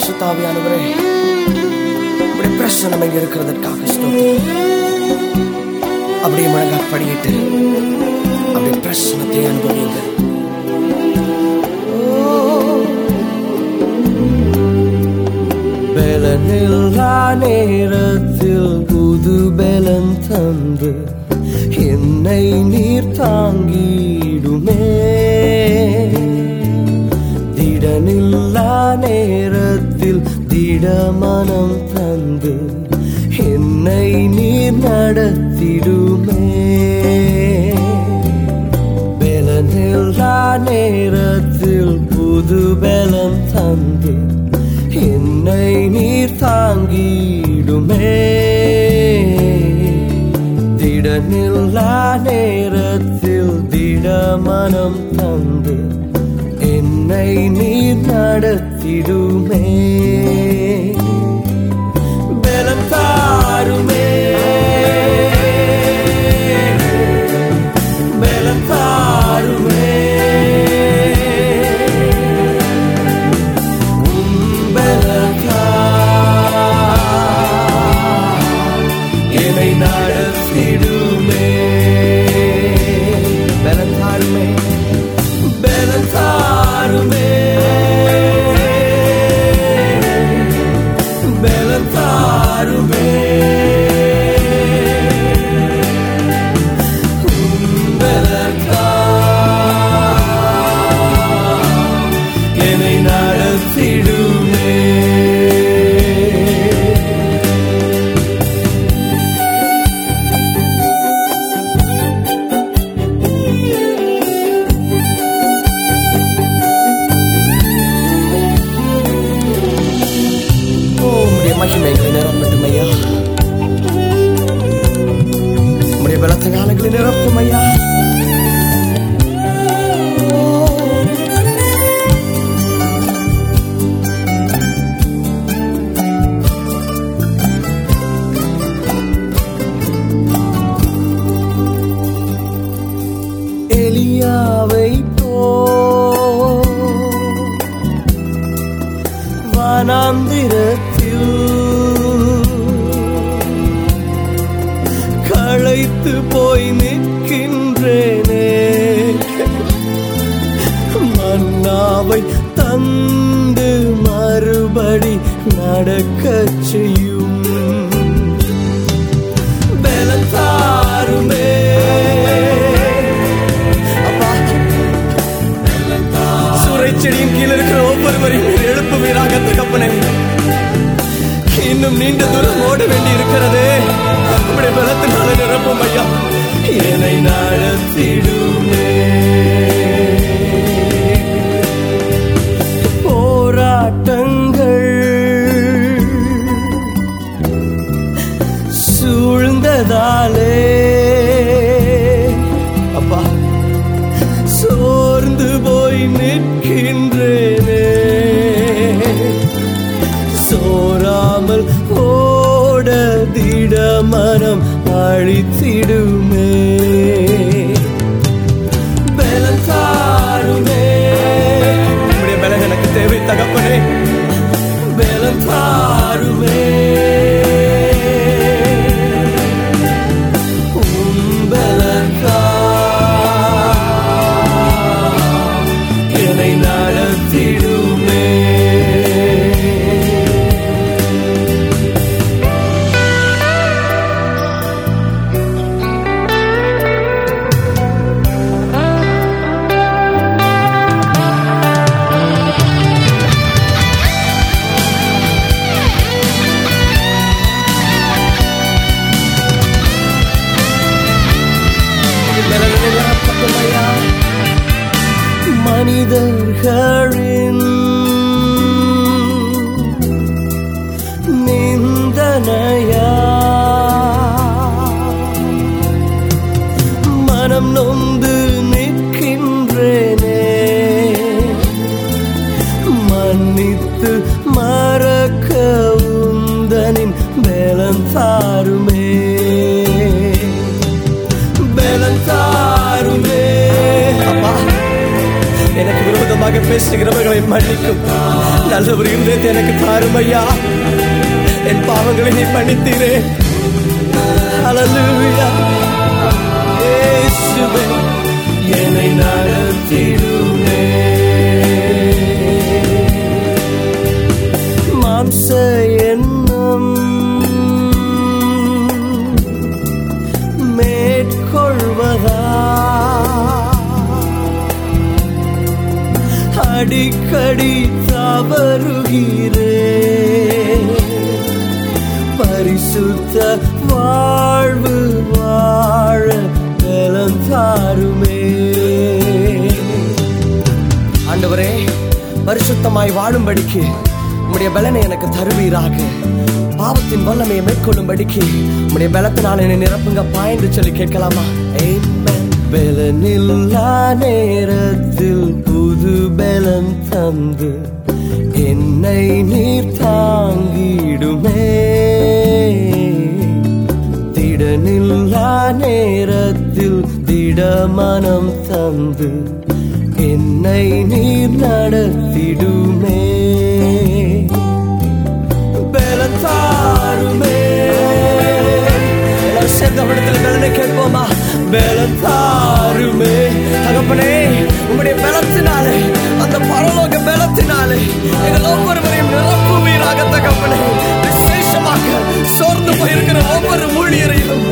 பரிசுத்தாவியானவரே உடைய பிரசனம் இங்க இருக்கிறதற்காக அப்படியே முழங்கா படியிட்டு அப்படி பிரசனத்தை அனுபவிங்க பலனில்லா நேரத்தில் புது பலன் தந்து என்னை நீர் தாங்கிடுமே. திடனில் திடமனம் தந்து என்னை நீர் நடத்திடுமே. பலனில்லா நேரத்தில் புது பலம் தந்து என்னை நீர் தாங்கிடுமே. திடனில்லா நேரத்தில் திட மனம் தந்து என்னை நீர் நட பலம் வனாந்திரத்தில் களைத்து போய் நிற்கின்றேனே. மன்னாவை தந்து மறுபடி நடக்கச் செய்ய சூழ்ந்ததாலே அப்பா சோர்ந்து போய் நிற்கின்றேனே. சோராமல் ஓட திடமனம் அழித்திடுமே. மனிதர்களின் பலம் மன்னிக்கும். நல்ல ஒரு எனக்கு தாரும் ஐயா. என் பாவங்களை நீ பண்ணித்தீரே ஹalleluya அடிக்கடி தவறுகிறே. பரிசுத்த வாழ்வு வாழ பலம் தாருமே. ஆண்டவரே பரிசுத்தமாய் வாழும்படிக்கு உம்முடைய பலனை எனக்கு தருவீராக. பாவத்தின் வல்லமையை மேற்கொள்ளும்படிக்கு உம்முடைய பலத்தினால் என்னை நிரப்புங்க. பாய்ந்து சொல்லி கேட்கலாமா? பலனில்லா நேரத்தில் புது பலம் தந்து என்னை நீர் தாங்கிடுமே. திடனில்லா நேரத்தில் திடமனம் தந்து என்னை நீர் ஒவ்வொருவரையும் நிரப்புவீராக தகப்பனே. விசேஷமாக சோர்ந்து போயிருக்கிற ஒவ்வொரு ஊழியரையும்